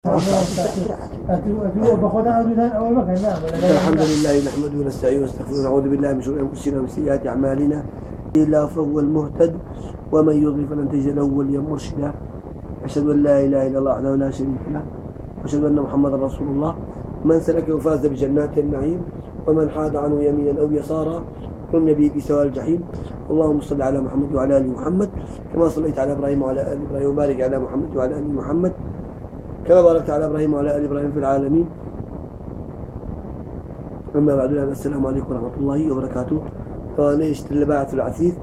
الحمد لله نحمده ونستعينه ونستغفره ونعوذ بالله من شرور انفسنا ومن سيئات اعمالنا. الا فهو المهتد ومن يضلل فلن تجد له وليا مرشدا. أشهد أن لا إله إلا الله وحده لا شريك له. وأشهد أن محمدا رسول الله من سلكه فاز بجنات النعيم ومن حاد عنه يمينا أو يسارا كن به بسواء الجحيم. اللهم صل على محمد وعلى آل محمد كما صليت على إبراهيم وعلى آل إبراهيم وبارك على محمد وعلى آل محمد. كما باركت على إبراهيم وعلى آل إبراهيم في العالمين. أما بعد السلام عليكم ورحمة الله وبركاته. فأنا اشتري باعة العثيث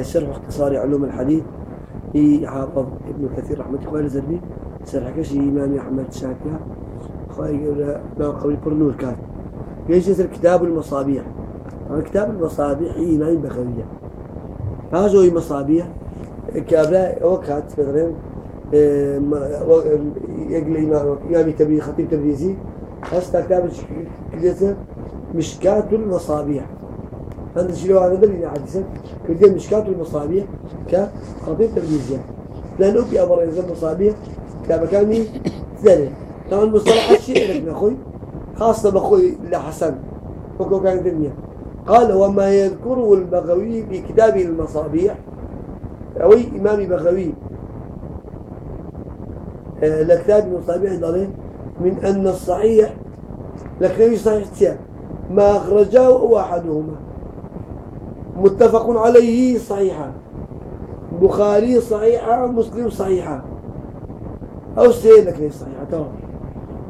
شرح اختصار علوم الحديث. في حافظ ابن كثير رحمة الله الزربي شرح كشي إمام أحمد شاكر خواهي قولي برنور كان. ليش يصير؟ كتاب المصابيح. كتاب المصابيح إمام بخوية هذا مصابيح؟ كابلا وقت مثلا يقلي إمامي تبي خطيب تبريزي هستا كتاب كذا مشكاة المصابيح هذا الشيء لو أنا دليل حديثا كذا مشكاة المصابيح كخطيب تبريزي لأنه في أمر ينزل مصابيح كتاب كامي ثاني طبعا مصطلح الشيء لك أخوي خاصة بأخوي لحسن فكو كان الدنيا قال وما يذكره البغوي في كتابه المصابيح أو إمام بغوي لكتاب المصابيح ضليل من أن الصحيح لكن صحيح تياب ما أخرجاه أحدهما. متفق عليه صحيحا. بخاري صحيحة مسلم صحيحة. أو سيد لك صحيحة تمام.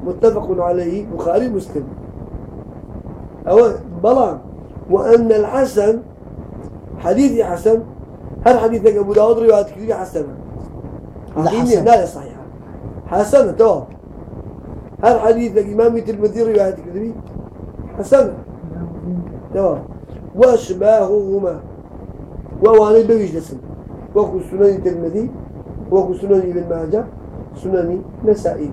متفق عليه بخاري مسلم. أو بلان وأن الحسن حديث حسن هل حديثك أبو داود رواية كثير حسنة؟ لا حسن. لا صحيح. حسنة تو. هل حديث الإمام الترمذي رواية كذبي. حسنة تو. وأشباههما. وواني بويش لسن. وكو سنن الترمذي. وكو سنن ابن ماجه. سنن نسائي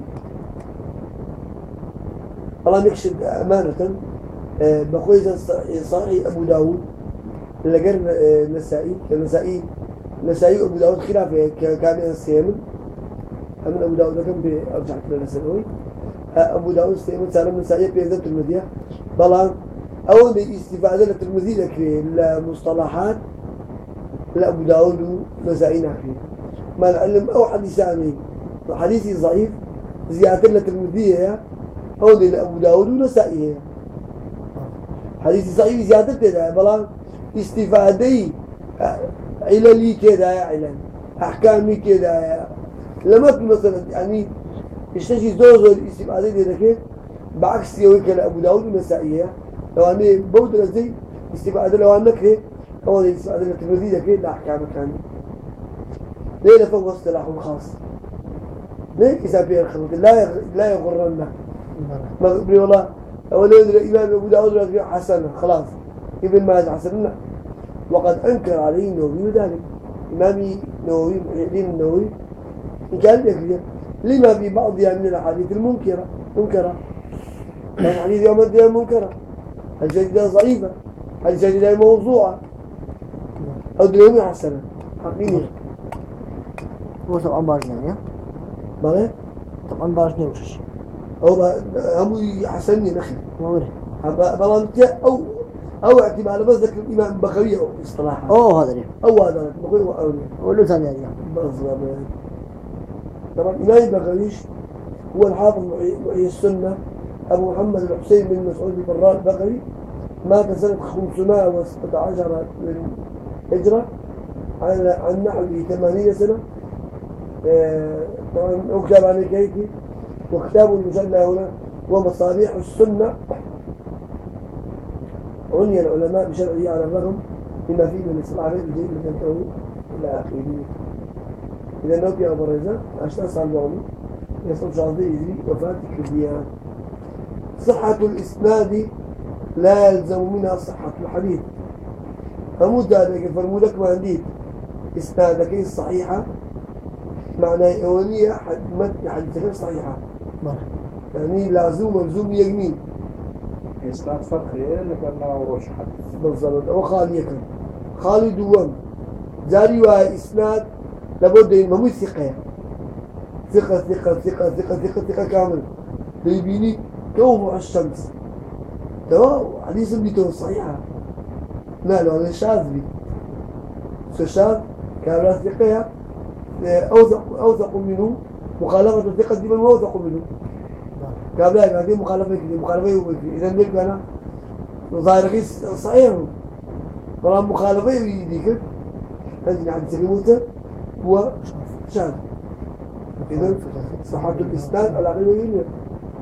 الله يكشف أمانة. بقوي صحيح أبو داود. لقر آه، نسائي. نسائي نسائي أبو داود خلافه. كان السيمن من أبو داود كم بأرجع كلا نسألوي أبو داود استعمل سالم نسائي بيزة المدية بلان أول استفادة للترمذي ذكري المصطلحات لأبو داود نسائي نحكي ما العلم أو حديث عني حديثي ضعيف. زيادة للترمذي أو لأبو داود ونسائي حديثي ضعيف زيادة كده بلان استفادة عللي كده يا علل أحكامي كده لما في مثلا يعني اشتشي زوز الاستفادة دي ذكي بعكس يوي كلا أبو داود والنسائية لو أنا بود رزي استفادة لو أنا كه هو الاستفادة الترمذي ذكي لا أحكام كان ليه لفوق اصطلاح خاص ليه كتاب الخلق لا لا يغرنا ما بقول والله. أولا الإمام أبو داود حسن خلاص. ابن ماجه حسن. وقد أنكر عليه النووي ذلك. إمامي نووي الدين النووي قال لك لما في بعضها من الأحاديث المنكرة؟ منكرة. الحديث يوم الدين منكرة. الجديدة ضعيفة. الجديدة موضوعة. أو دلومي حسنة حقيقي هو طبعا باش يعني بله طبعا باش نوشش أو هم حسني نخي ما وري بلانتي أو أو اعتبار بس ذكر الإمام بخاري أو إصطلاحا. أوه هذا ليه أو هذا بخاري وأولي هو له ثاني يعني بالضبط. طبعا إمام بغويش هو الحافظ محيي السنة. أبو محمد الحسين بن مسعود البراء البغوي مات سنة 516 للهجرة عن عن نحو 80 سنة. آه، طبعا أكتب عن الكيكي وكتاب المجلى هنا ومصابيح السنة. عني العلماء بشرعه على الرغم مما فيه من إصلاح الجيد من التوحيد إلى آخره. إذا نوبيا وبرزة عشان صار بعمي يصل شعبي يجري وفاة كرديان صحة الإسناد لا يلزم منها صحة الحديث. فمود ذلك فرمودك ما عندي إسنادك الصحيحة معنى إيوانية حد متن حديثك صحيحة. يعني لازم ملزوم يجمين إسناد فرق غير اللي كنا وروش حديث. بالضبط. وخالي كان خالد دوام جاري وإسناد لابد مو ثقة. ثقة ثقة ثقة ثقة ثقة ثقة كامل تبيني كوضوع الشمس. تمام حديث بيته صحيحة. لا هذا شاذ بي. شاذ؟ كان ثقة أوثق أوثق منه مخالفة الثقة دي من أوثق منه. لا هذه مخالفة كده مخالفة إذا نلقى أنا ظاهر صحيح. طبعا مخالفة يديك هذه عن سليموته شاذ إذا صحة الإسناد على غير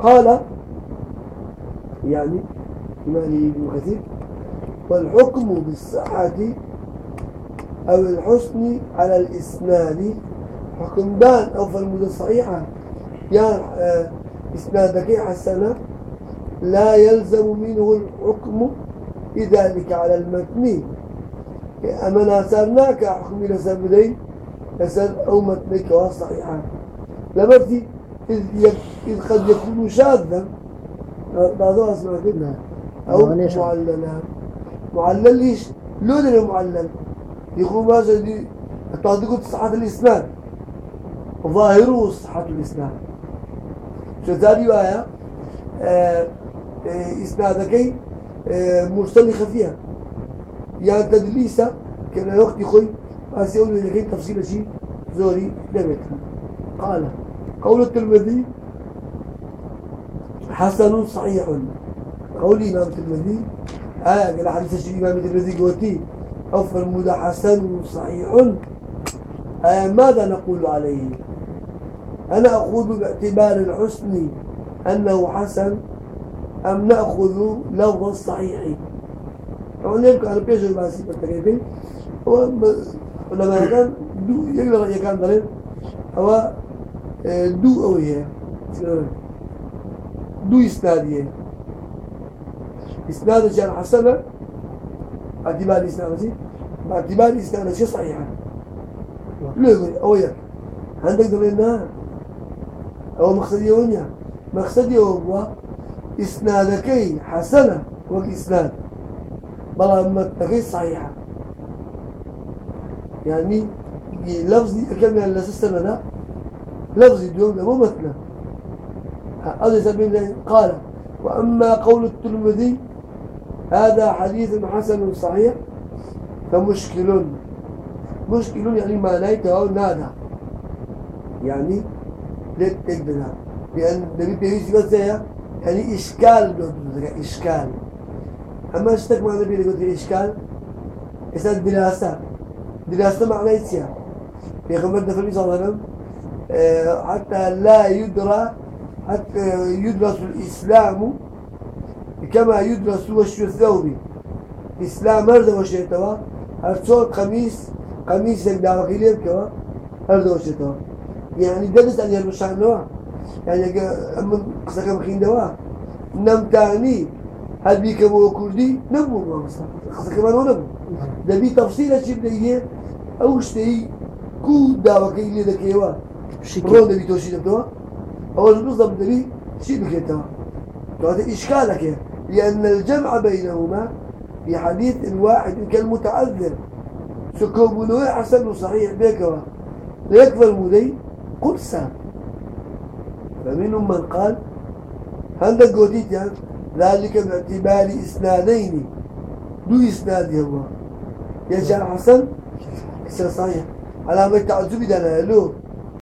قال يعني إمام ابن كثير والحكم بالصحة أو الحسن على الإسناد. حكم دان أو فالمدى صحيحة. يا آه، إسنادك حسنة لا يلزم منه الحكم بذلك على المتن. أما ناسرناك حكم لسبدين لسر أو متنك صحيحة لمرتي إذ, إذ قد يكون شاذا. بعضها أسمع كده أو معللا. معلل ليش؟ لون المعلل يقول ماذا دي تعطيكم صحة الإسناد ظاهره صحة الإسناد شو ثاني وآية آه، آه، إسنادك آه، مرسل خفيها يعني تدليسة كان وقت خوي أسيقول لك تفصيل شيء زوري لبيت قال قول الترمذي حسن صحيح. قول إمام الترمذي آه قال حديث الشيء إمام الترمذي قوتي. أو المدى حسن صحيح. آه ماذا نقول عليه؟ أنا أخذ باعتبار الحسن أنه حسن أم نأخذ لفظ الصحيح؟ يعني يمكن أن بيجي باسي بالتكيفين هو لما كان دو يقدر يكان دليل. هو آه، دو أويه دو إسنادية إسناد جان حسنة باعتبار إسناد باعتبار إسناد شيء صحيحة ليه أويه عندك دليلنا أو مقصدي ونيا. مقصدي هو إسنادكي حسنة والإسناد بلا متكي صحيحة يعني لفظي كلمة لسستنا لا لفظي دوم مو مثله هذا سبيل قال وأما قول الترمذي هذا حديث حسن صحيح فمشكل مشكل يعني ما نايته نادى يعني للتقدنا لأن النبي بيجي بس يعني إشكال إشكال. أما اشتك مع النبي اللي قلت إشكال إسد دراسة دراسة في صلى الله عليه وسلم آه، حتى لا يدرى حتى يدرس الإسلام كما يدرس وش الثوب إسلام مرد وش يتوا هرصوت قميص قميص الدعوة كلير كوا هرد وش يتوا يعني درس أن يرمشان نوا يعني أما قصة كم خين دوا نم تاني هل بيك أبو كردي نبو ما مصر قصة كمان هو شيء ده أو شيء كود دعوة كلير كوا رون ده بي توشي دوا أول بالضبط ده بي شيء بكتوا هذا إشكالك لأن الجمع بينهما في حديث واحد كالمتعذر. سكوبنوه حسن صحيح بيكوا. ليكفى المدي قرصا فمنهم من قال عندك قوتيت يعني؟ ذلك باعتبار إسنادين. دو إسناد هو يجعل حسن إسناد صحيح على ما تعذب دانا له